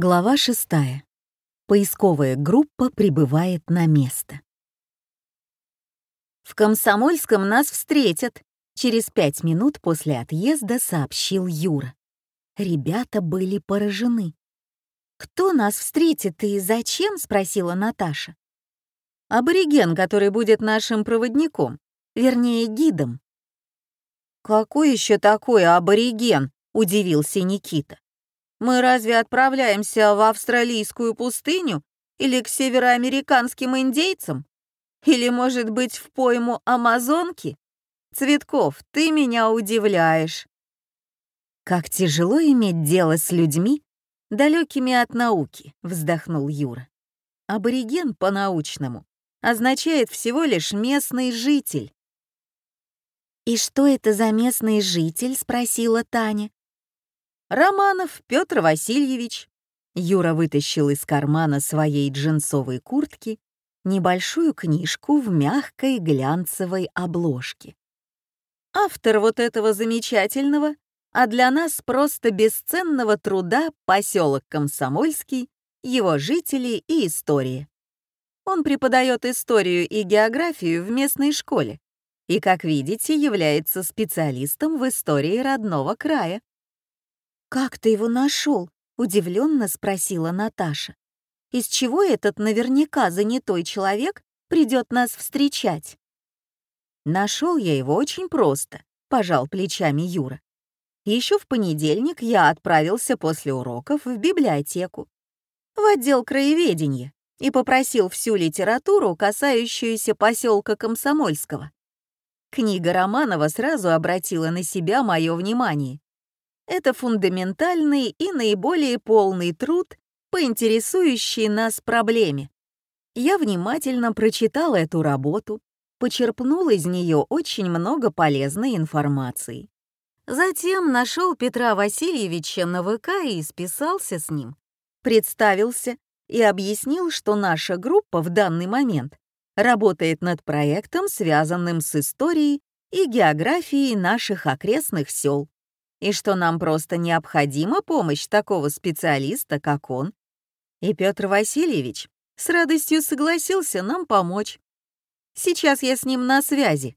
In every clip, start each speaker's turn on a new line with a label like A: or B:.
A: Глава шестая. Поисковая группа прибывает на место. «В Комсомольском нас встретят», — через пять минут после отъезда сообщил Юра. Ребята были поражены. «Кто нас встретит и зачем?» — спросила Наташа. «Абориген, который будет нашим проводником, вернее, гидом». «Какой еще такой абориген?» — удивился Никита. Мы разве отправляемся в австралийскую пустыню или к североамериканским индейцам? Или, может быть, в пойму Амазонки? Цветков, ты меня удивляешь. Как тяжело иметь дело с людьми, далекими от науки, вздохнул Юра. Абориген по-научному означает всего лишь местный житель. «И что это за местный житель?» — спросила Таня. Романов Петр Васильевич. Юра вытащил из кармана своей джинсовой куртки небольшую книжку в мягкой глянцевой обложке. Автор вот этого замечательного, а для нас просто бесценного труда поселок Комсомольский, его жители и история. Он преподает историю и географию в местной школе и, как видите, является специалистом в истории родного края. «Как ты его нашел?» — удивленно спросила Наташа. «Из чего этот наверняка занятой человек придет нас встречать?» Нашел я его очень просто, пожал плечами Юра. Еще в понедельник я отправился после уроков в библиотеку, в отдел краеведения, и попросил всю литературу, касающуюся поселка Комсомольского. Книга Романова сразу обратила на себя мое внимание. Это фундаментальный и наиболее полный труд по интересующей нас проблеме. Я внимательно прочитал эту работу, почерпнул из нее очень много полезной информации. Затем нашел Петра Васильевича на ВК и списался с ним, представился и объяснил, что наша группа в данный момент работает над проектом, связанным с историей и географией наших окрестных сел и что нам просто необходима помощь такого специалиста, как он. И Петр Васильевич с радостью согласился нам помочь. Сейчас я с ним на связи.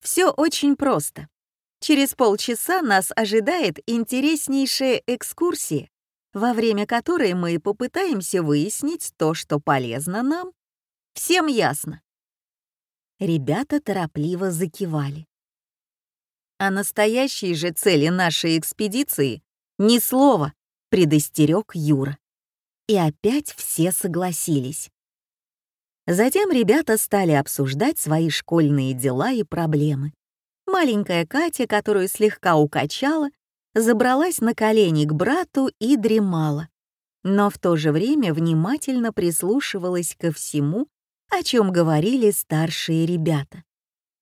A: Все очень просто. Через полчаса нас ожидает интереснейшая экскурсия, во время которой мы попытаемся выяснить то, что полезно нам. Всем ясно. Ребята торопливо закивали. О настоящей же цели нашей экспедиции ни слова, предостерег Юра. И опять все согласились. Затем ребята стали обсуждать свои школьные дела и проблемы. Маленькая Катя, которую слегка укачала, забралась на колени к брату и дремала, но в то же время внимательно прислушивалась ко всему, о чем говорили старшие ребята.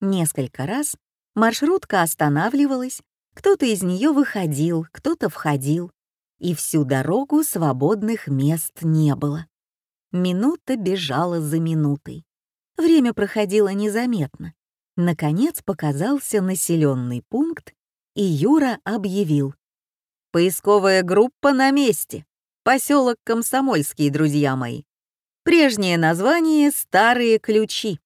A: Несколько раз Маршрутка останавливалась, кто-то из нее выходил, кто-то входил, и всю дорогу свободных мест не было. Минута бежала за минутой. Время проходило незаметно. Наконец показался населенный пункт, и Юра объявил. «Поисковая группа на месте. Поселок Комсомольский, друзья мои. Прежнее название — Старые Ключи».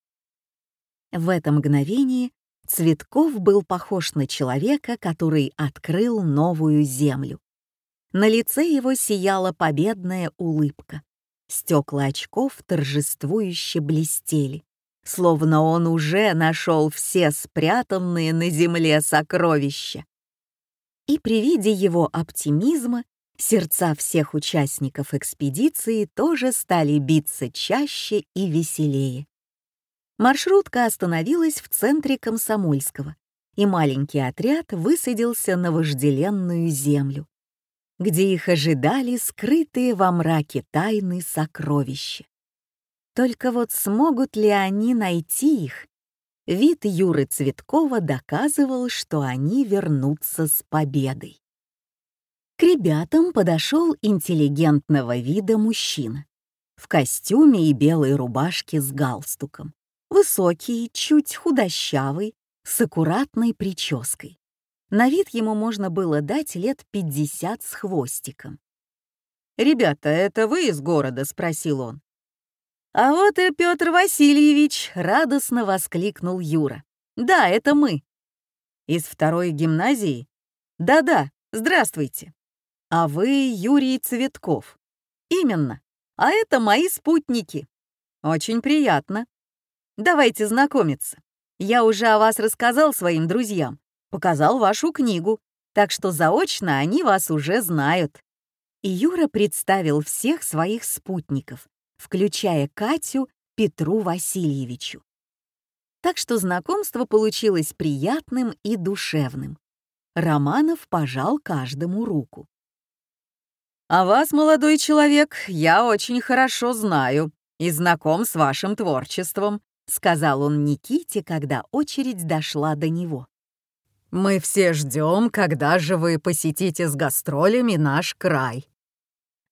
A: В это мгновение Цветков был похож на человека, который открыл новую землю. На лице его сияла победная улыбка. Стекла очков торжествующе блестели, словно он уже нашел все спрятанные на земле сокровища. И при виде его оптимизма сердца всех участников экспедиции тоже стали биться чаще и веселее. Маршрутка остановилась в центре Комсомольского, и маленький отряд высадился на вожделенную землю, где их ожидали скрытые во мраке тайны сокровища. Только вот смогут ли они найти их? Вид Юры Цветкова доказывал, что они вернутся с победой. К ребятам подошел интеллигентного вида мужчина в костюме и белой рубашке с галстуком. Высокий, чуть худощавый, с аккуратной прической. На вид ему можно было дать лет 50 с хвостиком. «Ребята, это вы из города?» — спросил он. «А вот и Петр Васильевич!» — радостно воскликнул Юра. «Да, это мы». «Из второй гимназии?» «Да-да, здравствуйте». «А вы Юрий Цветков?» «Именно. А это мои спутники». «Очень приятно. Давайте знакомиться. Я уже о вас рассказал своим друзьям, показал вашу книгу, так что заочно они вас уже знают». И Юра представил всех своих спутников, включая Катю Петру Васильевичу. Так что знакомство получилось приятным и душевным. Романов пожал каждому руку. «А вас, молодой человек, я очень хорошо знаю и знаком с вашим творчеством», сказал он Никите, когда очередь дошла до него. «Мы все ждем, когда же вы посетите с гастролями наш край.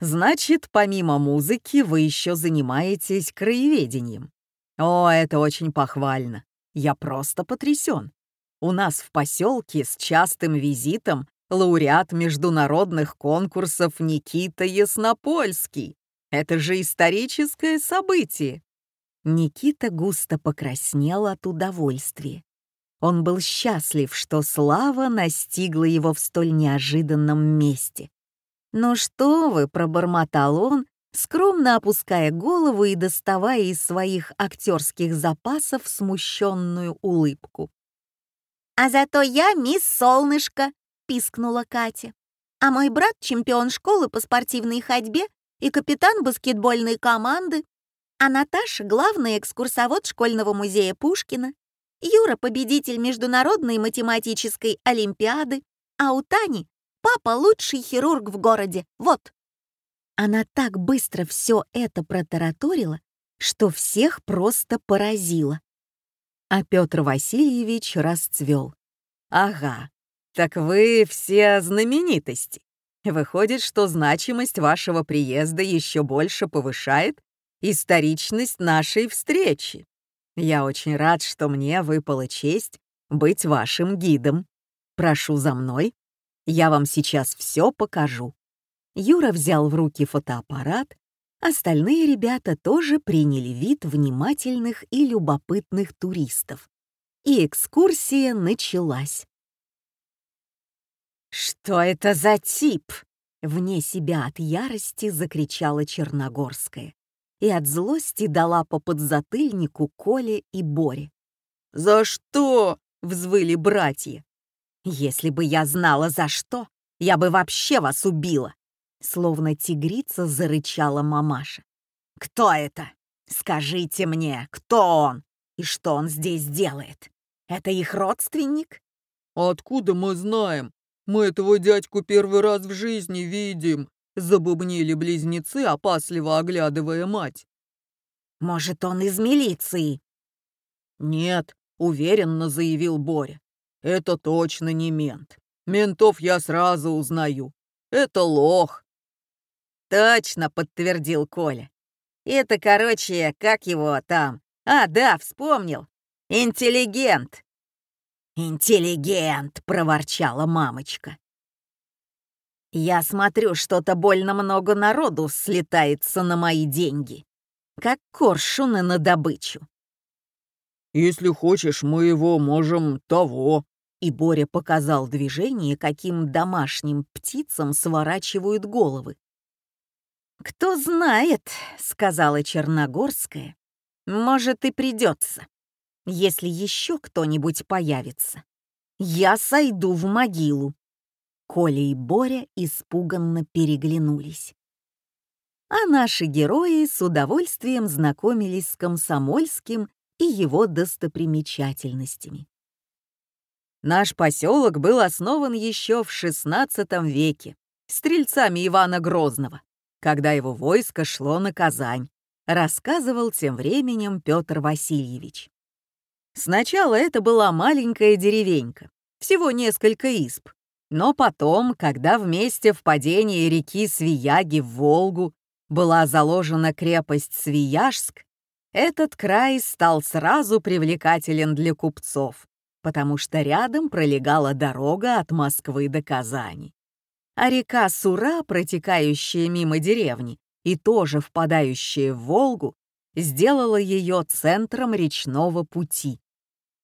A: Значит, помимо музыки вы еще занимаетесь краеведением. О, это очень похвально. Я просто потрясен. У нас в поселке с частым визитом лауреат международных конкурсов Никита Яснопольский. Это же историческое событие. Никита густо покраснел от удовольствия. Он был счастлив, что слава настигла его в столь неожиданном месте. «Ну что вы», — пробормотал он, скромно опуская голову и доставая из своих актерских запасов смущенную улыбку.
B: «А зато я мисс Солнышко», — пискнула Катя. «А мой брат — чемпион школы по спортивной ходьбе и капитан баскетбольной команды. А Наташа — главный экскурсовод школьного музея Пушкина. Юра — победитель Международной математической олимпиады. А у Тани — папа — лучший хирург в городе. Вот.
A: Она так быстро все это протараторила, что всех просто поразило. А Петр Васильевич расцвел. «Ага, так вы все знаменитости. Выходит, что значимость вашего приезда еще больше повышает историчность нашей встречи. Я очень рад, что мне выпала честь быть вашим гидом. Прошу за мной. Я вам сейчас все покажу». Юра взял в руки фотоаппарат, остальные ребята тоже приняли вид внимательных и любопытных туристов. И экскурсия началась. «Что это за тип?» Вне себя от ярости закричала Черногорская и от злости дала по подзатыльнику Коле и Боре. «За что?» — взвыли братья. «Если бы я знала, за что, я бы вообще вас убила!» Словно тигрица зарычала мамаша. «Кто это? Скажите мне, кто он? И что он здесь делает? Это их родственник?»
C: «Откуда мы знаем? Мы этого дядьку первый раз в жизни видим. Забубнили близнецы, опасливо оглядывая мать.
A: «Может, он из милиции?»
C: «Нет», — уверенно заявил Боря. «Это точно не мент. Ментов я сразу узнаю. Это лох».
A: «Точно», — подтвердил Коля. «Это, короче, как его там? А, да, вспомнил. Интеллигент». «Интеллигент», — проворчала мамочка. Я смотрю, что-то больно много народу слетается на мои деньги. Как коршуны на добычу.
C: «Если хочешь, мы его можем того».
A: И Боря показал движение, каким домашним птицам сворачивают головы. «Кто знает», — сказала Черногорская, — «может и придется, если еще кто-нибудь появится. Я сойду в могилу». Коля и Боря испуганно переглянулись. А наши герои с удовольствием знакомились с Комсомольским и его достопримечательностями. Наш поселок был основан еще в XVI веке стрельцами Ивана Грозного, когда его войско шло на Казань, рассказывал тем временем Петр Васильевич. Сначала это была маленькая деревенька, всего несколько изб, но потом, когда вместе впадения реки Свияги в Волгу была заложена крепость Свияжск, этот край стал сразу привлекателен для купцов, потому что рядом пролегала дорога от Москвы до Казани. а река Сура, протекающая мимо деревни и тоже впадающая в Волгу, сделала ее центром речного пути.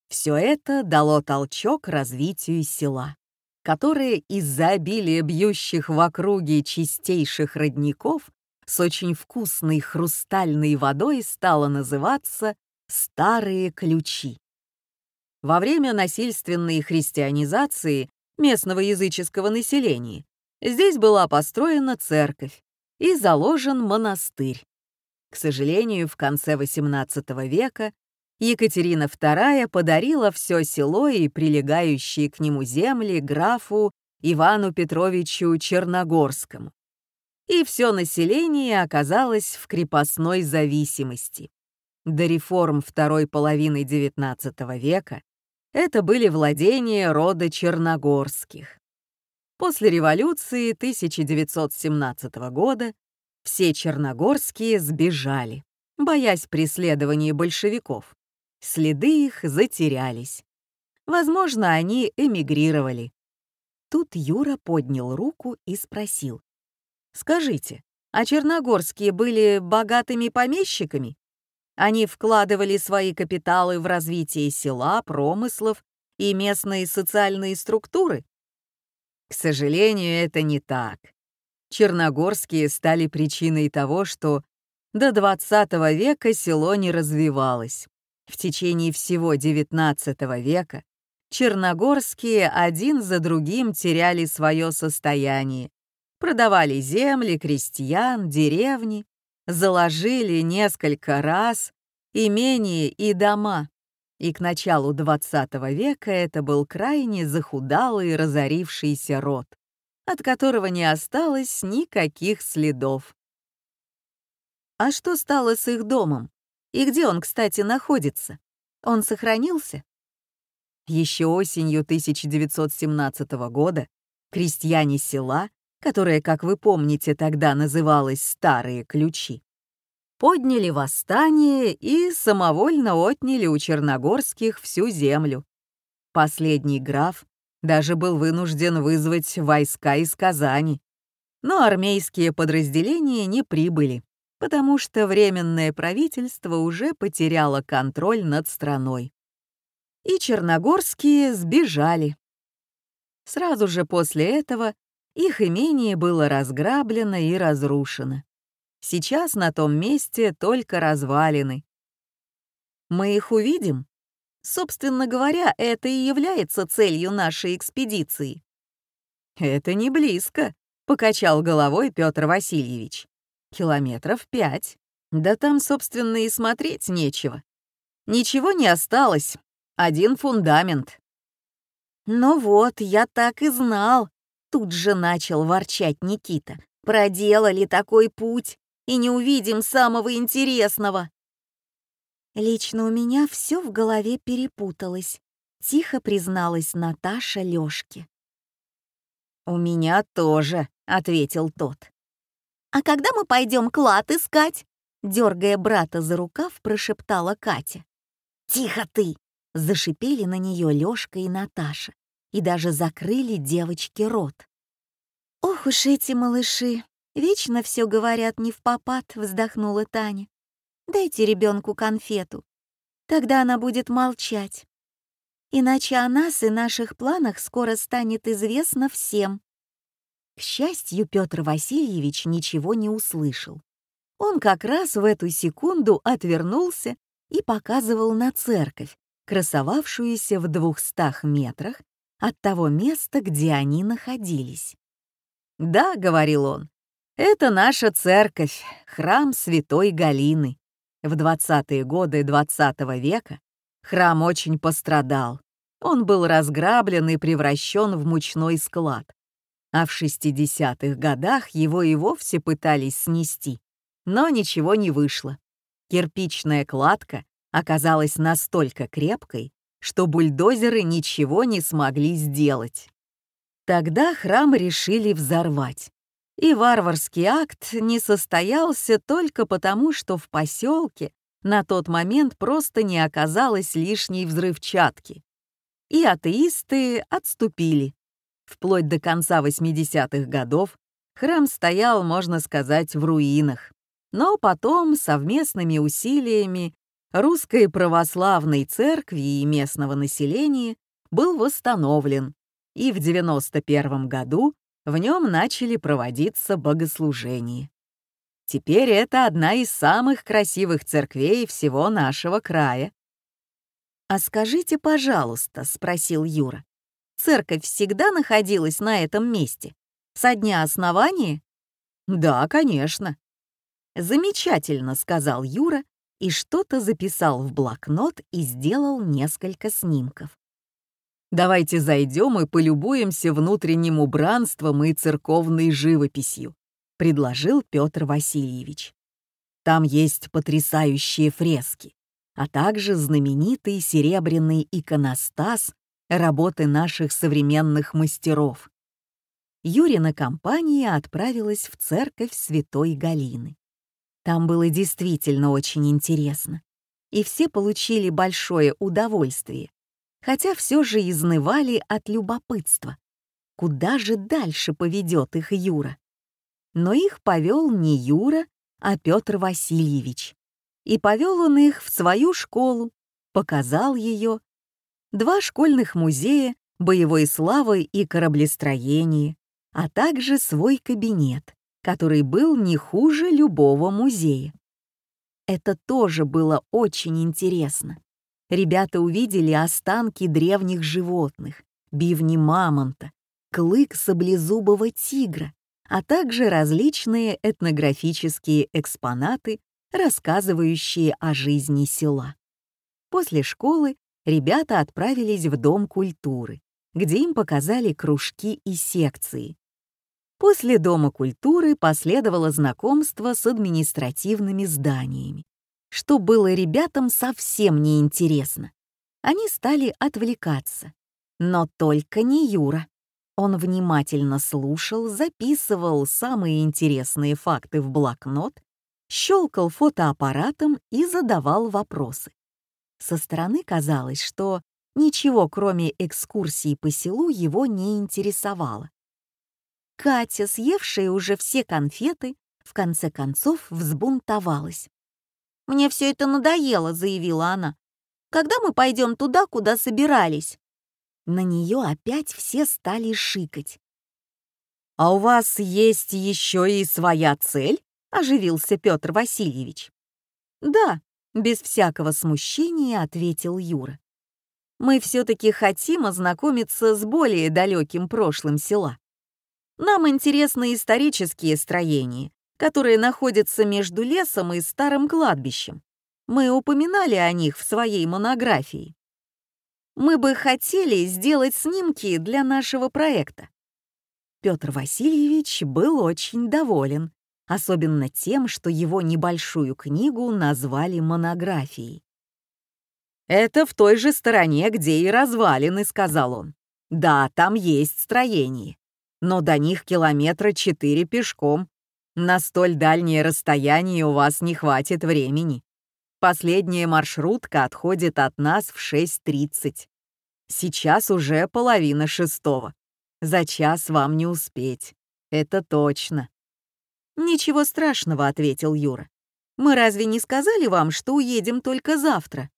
A: Все это дало толчок развитию села, которое из-за обилия бьющих в округе чистейших родников с очень вкусной хрустальной водой стало называться «Старые ключи». Во время насильственной христианизации местного языческого населения здесь была построена церковь и заложен монастырь. К сожалению, в конце XVIII века Екатерина II подарила все село и прилегающие к нему земли графу Ивану Петровичу Черногорскому. И все население оказалось в крепостной зависимости. До реформ второй половины XIX века это были владения рода Черногорских. После революции 1917 года все черногорские сбежали, боясь преследования большевиков. Следы их затерялись. Возможно, они эмигрировали. Тут Юра поднял руку и спросил. «Скажите, а черногорские были богатыми помещиками? Они вкладывали свои капиталы в развитие села, промыслов и местные социальные структуры? К сожалению, это не так. Черногорские стали причиной того, что до 20 века село не развивалось. В течение всего XIX века черногорские один за другим теряли свое состояние, продавали земли, крестьян, деревни, заложили несколько раз имения и дома, и к началу XX века это был крайне захудалый разорившийся род, от которого не осталось никаких следов. А что стало с их домом? И где он, кстати, находится? Он сохранился? Еще осенью 1917 года крестьяне села которая, как вы помните, тогда называлась «Старые ключи», подняли восстание и самовольно отняли у черногорских всю землю. Последний граф даже был вынужден вызвать войска из Казани. Но армейские подразделения не прибыли, потому что Временное правительство уже потеряло контроль над страной. И черногорские сбежали. Сразу же после этого их имение было разграблено и разрушено. Сейчас на том месте только развалины. Мы их увидим? Собственно говоря, это и является целью нашей экспедиции. Это не близко, покачал головой Петр Васильевич. Километров пять. Да там, собственно, и смотреть нечего. Ничего не осталось. Один фундамент. Ну вот, я так и знал, Тут же начал ворчать Никита. «Проделали такой путь, и не увидим самого интересного!»
B: Лично у меня все в голове перепуталось. Тихо призналась Наташа Лёшке.
A: «У меня тоже», — ответил тот.
B: «А когда мы пойдем клад искать?» Дергая брата за рукав, прошептала Катя. «Тихо ты!» — зашипели на нее Лёшка и Наташа и даже закрыли девочке рот. «Ох уж эти малыши! Вечно все говорят не в попад», — вздохнула Таня. «Дайте ребенку конфету. Тогда она будет молчать. Иначе о нас и наших планах скоро станет известно всем». К счастью, Петр Васильевич ничего не услышал. Он как раз в эту секунду отвернулся и показывал на церковь, красовавшуюся в двухстах метрах от того места, где они находились.
A: «Да», — говорил он, — «это наша церковь, храм святой Галины. В 20-е годы XX -го века храм очень пострадал. Он был разграблен и превращен в мучной склад. А в 60-х годах его и вовсе пытались снести, но ничего не вышло. Кирпичная кладка оказалась настолько крепкой, что бульдозеры ничего не смогли сделать. Тогда храм решили взорвать. И варварский акт не состоялся только потому, что в поселке на тот момент просто не оказалось лишней взрывчатки. И атеисты отступили. Вплоть до конца 80-х годов храм стоял, можно сказать, в руинах. Но потом совместными усилиями Русской Православной Церкви и местного населения был восстановлен, и в 91 году в нем начали проводиться богослужения. Теперь это одна из самых красивых церквей всего нашего края. «А скажите, пожалуйста», — спросил Юра, «церковь всегда находилась на этом месте? Со дня основания?» «Да, конечно». «Замечательно», — сказал Юра и что-то записал в блокнот и сделал несколько снимков. Давайте зайдем и полюбуемся внутренним убранством и церковной живописью», — предложил Петр Васильевич. «Там есть потрясающие фрески, а также знаменитый серебряный иконостас работы наших современных мастеров». Юрина компания отправилась в церковь Святой Галины. Там было действительно очень интересно, и все получили большое удовольствие хотя все же изнывали от любопытства. Куда же дальше поведет их Юра? Но их повел не Юра, а Петр Васильевич. И повел он их в свою школу, показал ее. Два школьных музея, боевой славы и кораблестроения, а также свой кабинет, который был не хуже любого музея. Это тоже было очень интересно ребята увидели останки древних животных, бивни мамонта, клык саблезубого тигра, а также различные этнографические экспонаты, рассказывающие о жизни села. После школы ребята отправились в Дом культуры, где им показали кружки и секции. После Дома культуры последовало знакомство с административными зданиями что было ребятам совсем неинтересно. Они стали отвлекаться. Но только не Юра. Он внимательно слушал, записывал самые интересные факты в блокнот, щелкал фотоаппаратом и задавал вопросы. Со стороны казалось, что ничего, кроме экскурсии по селу, его не интересовало. Катя, съевшая уже все конфеты, в конце концов взбунтовалась.
B: «Мне все это надоело», — заявила она. «Когда мы пойдем туда, куда собирались?»
A: На нее опять все стали шикать. «А у вас есть еще и своя цель?» — оживился Петр Васильевич. «Да», — без всякого смущения ответил Юра. «Мы все-таки хотим ознакомиться с более далеким прошлым села. Нам интересны исторические строения, которые находятся между лесом и старым кладбищем. Мы упоминали о них в своей монографии. Мы бы хотели сделать снимки для нашего проекта. Петр Васильевич был очень доволен, особенно тем, что его небольшую книгу назвали монографией. «Это в той же стороне, где и развалины», — сказал он. «Да, там есть строение, но до них километра четыре пешком. На столь дальнее расстояние у вас не хватит времени. Последняя маршрутка отходит от нас в 6.30. Сейчас уже половина шестого. За час вам не успеть. Это точно. «Ничего страшного», — ответил Юра. «Мы разве не сказали вам, что уедем только завтра?»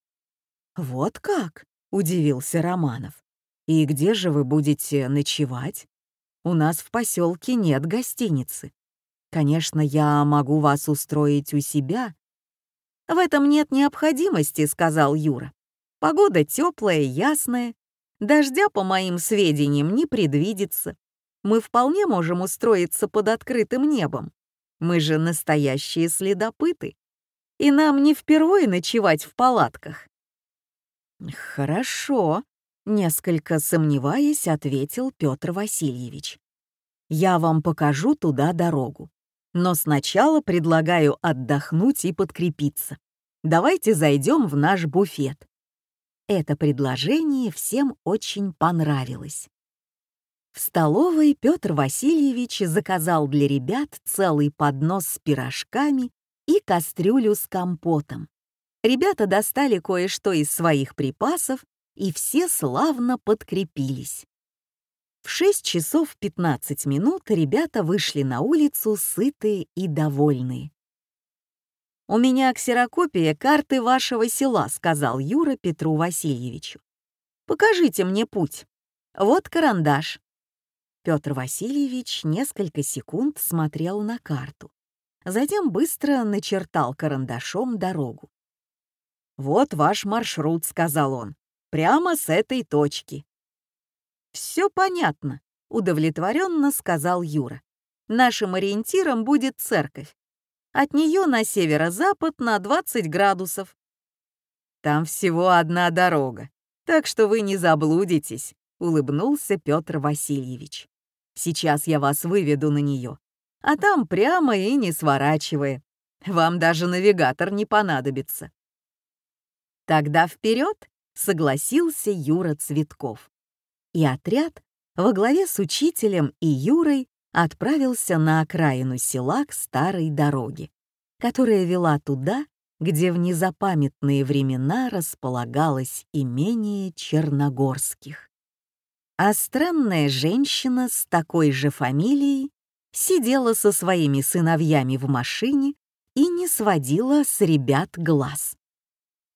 A: «Вот как?» — удивился Романов. «И где же вы будете ночевать? У нас в поселке нет гостиницы. Конечно, я могу вас устроить у себя. В этом нет необходимости, сказал Юра. Погода теплая, ясная. Дождя, по моим сведениям, не предвидится. Мы вполне можем устроиться под открытым небом. Мы же настоящие следопыты. И нам не впервые ночевать в палатках. Хорошо, несколько сомневаясь, ответил Петр Васильевич. Я вам покажу туда дорогу. Но сначала предлагаю отдохнуть и подкрепиться. Давайте зайдем в наш буфет. Это предложение всем очень понравилось. В столовой Петр Васильевич заказал для ребят целый поднос с пирожками и кастрюлю с компотом. Ребята достали кое-что из своих припасов, и все славно подкрепились. В 6 часов 15 минут ребята вышли на улицу сытые и довольные. «У меня ксерокопия карты вашего села», — сказал Юра Петру Васильевичу. «Покажите мне путь. Вот карандаш». Петр Васильевич несколько секунд смотрел на карту. Затем быстро начертал карандашом дорогу. «Вот ваш маршрут», — сказал он. «Прямо с этой точки». «Все понятно», — удовлетворенно сказал Юра. «Нашим ориентиром будет церковь. От нее на северо-запад на 20 градусов. Там всего одна дорога, так что вы не заблудитесь, улыбнулся Петр Васильевич. Сейчас я вас выведу на нее, а там прямо и не сворачивая. Вам даже навигатор не понадобится. Тогда вперед, согласился Юра Цветков. И отряд во главе с учителем и Юрой отправился на окраину села к старой дороге, которая вела туда, где в незапамятные времена располагалось имение Черногорских. А странная женщина с такой же фамилией сидела со своими сыновьями в машине и не сводила с ребят глаз.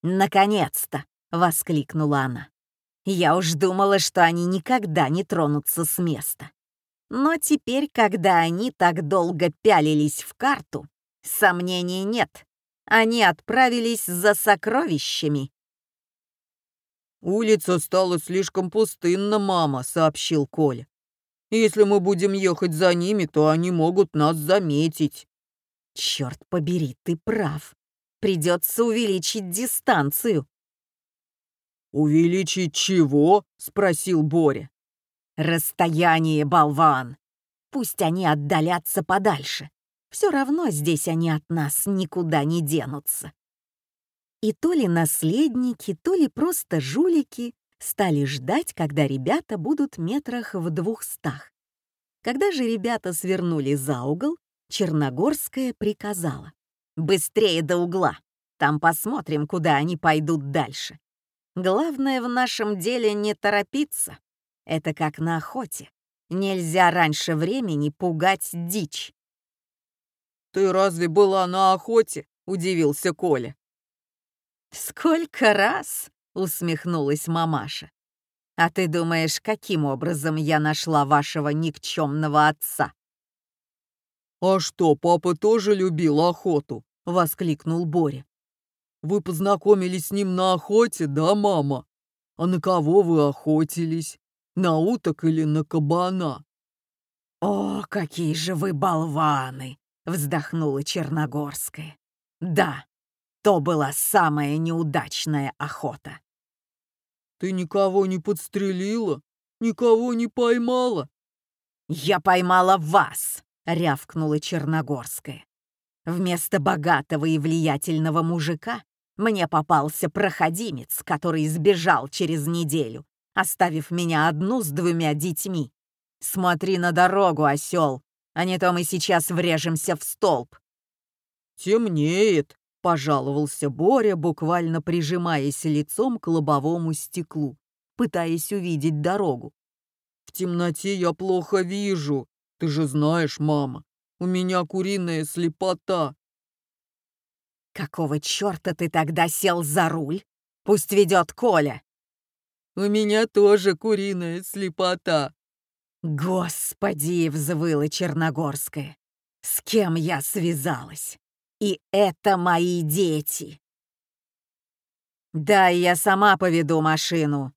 A: «Наконец-то!» — воскликнула она. «Я уж думала, что они никогда не тронутся с места. Но теперь, когда они так долго пялились в карту, сомнений нет. Они отправились за сокровищами.
C: «Улица стала слишком пустынна, мама», — сообщил Коля. «Если мы будем ехать за ними, то они могут нас заметить».
A: «Черт побери, ты прав. Придется увеличить дистанцию».
C: «Увеличить чего?» — спросил Боря.
A: Расстояние, болван! Пусть они отдалятся подальше. Все равно здесь они от нас никуда не денутся. И то ли наследники, то ли просто жулики стали ждать, когда ребята будут метрах в двухстах. Когда же ребята свернули за угол, Черногорская приказала. «Быстрее до угла! Там посмотрим, куда они пойдут дальше. Главное в нашем деле не торопиться. Это как на охоте. Нельзя раньше времени пугать дичь.
C: «Ты разве была на охоте?» — удивился Коля.
A: «Сколько раз?» — усмехнулась мамаша. «А ты думаешь, каким образом я нашла вашего никчемного отца?»
C: «А что, папа тоже любил охоту?» — воскликнул Боря. «Вы познакомились с ним на охоте, да, мама? А на кого вы охотились?» На уток или на кабана?»
A: «О, какие же вы болваны!» — вздохнула Черногорская. «Да, то была самая неудачная охота».
C: «Ты никого не подстрелила? Никого не поймала?»
A: «Я поймала вас!» — рявкнула Черногорская. «Вместо богатого и влиятельного мужика мне попался проходимец, который сбежал через неделю оставив меня одну с двумя детьми. Смотри на дорогу, осел, а не то мы сейчас врежемся в столб.
C: Темнеет, пожаловался Боря, буквально прижимаясь лицом к лобовому стеклу, пытаясь увидеть дорогу. В темноте я плохо вижу. Ты же знаешь, мама, у меня куриная слепота.
A: Какого черта ты тогда сел за руль? Пусть ведет Коля.
C: У меня тоже куриная слепота».
A: «Господи!» — взвыла Черногорская. «С кем я связалась? И это мои дети!» «Да, я сама поведу машину!»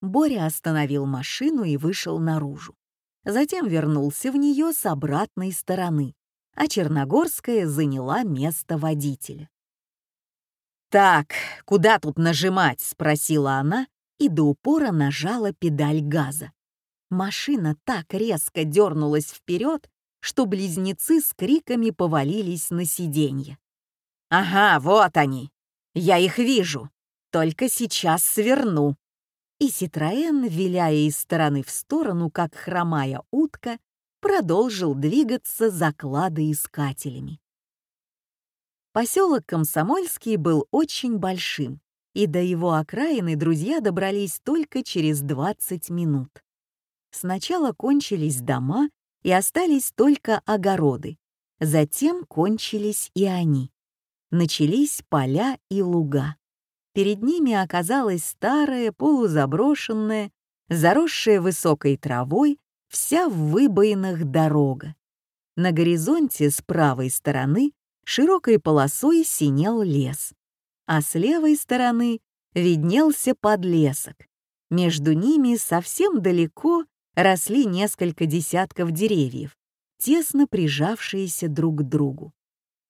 A: Боря остановил машину и вышел наружу. Затем вернулся в нее с обратной стороны, а Черногорская заняла место водителя. «Так, куда тут нажимать?» — спросила она, и до упора нажала педаль газа. Машина так резко дернулась вперед, что близнецы с криками повалились на сиденье. «Ага, вот они! Я их вижу! Только сейчас сверну!» И Ситроен, виляя из стороны в сторону, как хромая утка, продолжил двигаться за кладоискателями. Поселок Комсомольский был очень большим, и до его окраины друзья добрались только через 20 минут. Сначала кончились дома и остались только огороды. Затем кончились и они. Начались поля и луга. Перед ними оказалась старая, полузаброшенная, заросшая высокой травой, вся в выбоинах дорога. На горизонте с правой стороны широкой полосой синел лес, а с левой стороны виднелся подлесок. Между ними совсем далеко росли несколько десятков деревьев, тесно прижавшиеся друг к другу.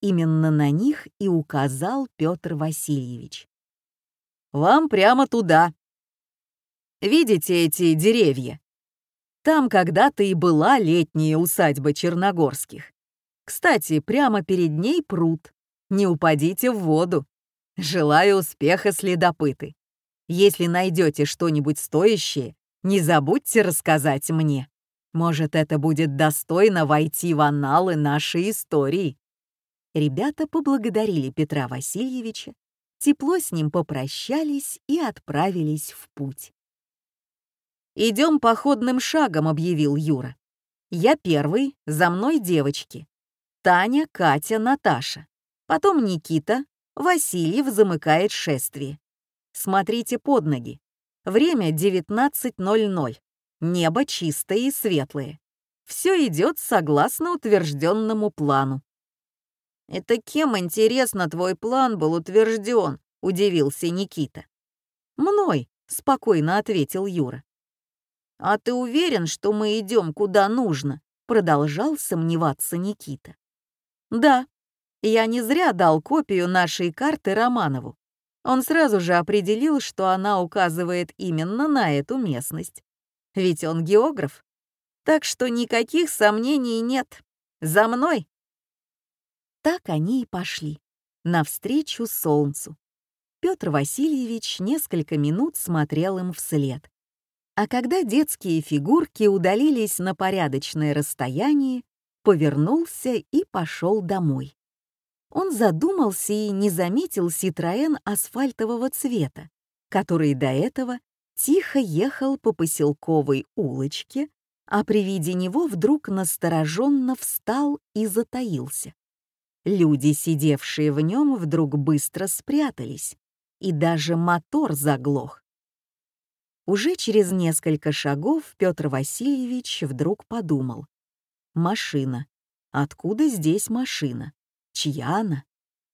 A: Именно на них и указал Петр Васильевич. «Вам прямо туда. Видите эти деревья? Там когда-то и была летняя усадьба Черногорских. Кстати, прямо перед ней пруд. Не упадите в воду. Желаю успеха, следопыты. Если найдете что-нибудь стоящее, не забудьте рассказать мне. Может, это будет достойно войти в анналы нашей истории. Ребята поблагодарили Петра Васильевича, тепло с ним попрощались и отправились в путь. «Идем походным шагом», — объявил Юра. «Я первый, за мной девочки. Таня, Катя, Наташа. Потом Никита, Васильев замыкает шествие. Смотрите под ноги. Время 19.00. Небо чистое и светлое. Все идет согласно утвержденному плану. «Это кем, интересно, твой план был утвержден?» — удивился Никита. «Мной», — спокойно ответил Юра. «А ты уверен, что мы идем куда нужно?» — продолжал сомневаться Никита. «Да, я не зря дал копию нашей карты Романову. Он сразу же определил, что она указывает именно на эту местность. Ведь он географ. Так что никаких сомнений нет. За мной!» Так они и пошли, навстречу солнцу. Петр Васильевич несколько минут смотрел им вслед. А когда детские фигурки удалились на порядочное расстояние, повернулся и пошел домой. Он задумался и не заметил Ситроен асфальтового цвета, который до этого тихо ехал по поселковой улочке, а при виде него вдруг настороженно встал и затаился. Люди, сидевшие в нем, вдруг быстро спрятались, и даже мотор заглох. Уже через несколько шагов Петр Васильевич вдруг подумал. Машина. Откуда здесь машина? Чья она?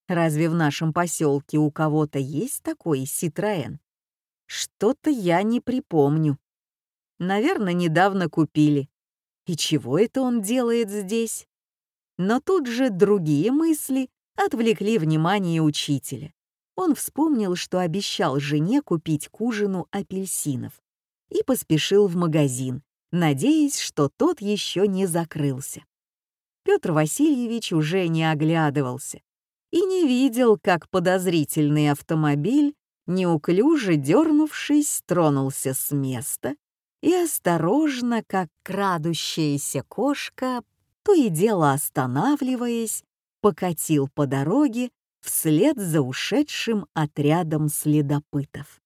A: Разве в нашем поселке у кого-то есть такой Ситроен? Что-то я не припомню. Наверное, недавно купили. И чего это он делает здесь? Но тут же другие мысли отвлекли внимание учителя. Он вспомнил, что обещал жене купить к ужину апельсинов и поспешил в магазин, надеясь, что тот еще не закрылся. Петр Васильевич уже не оглядывался и не видел, как подозрительный автомобиль, неуклюже дернувшись, тронулся с места и осторожно, как крадущаяся кошка, то и дело останавливаясь, покатил по дороге вслед за ушедшим отрядом следопытов.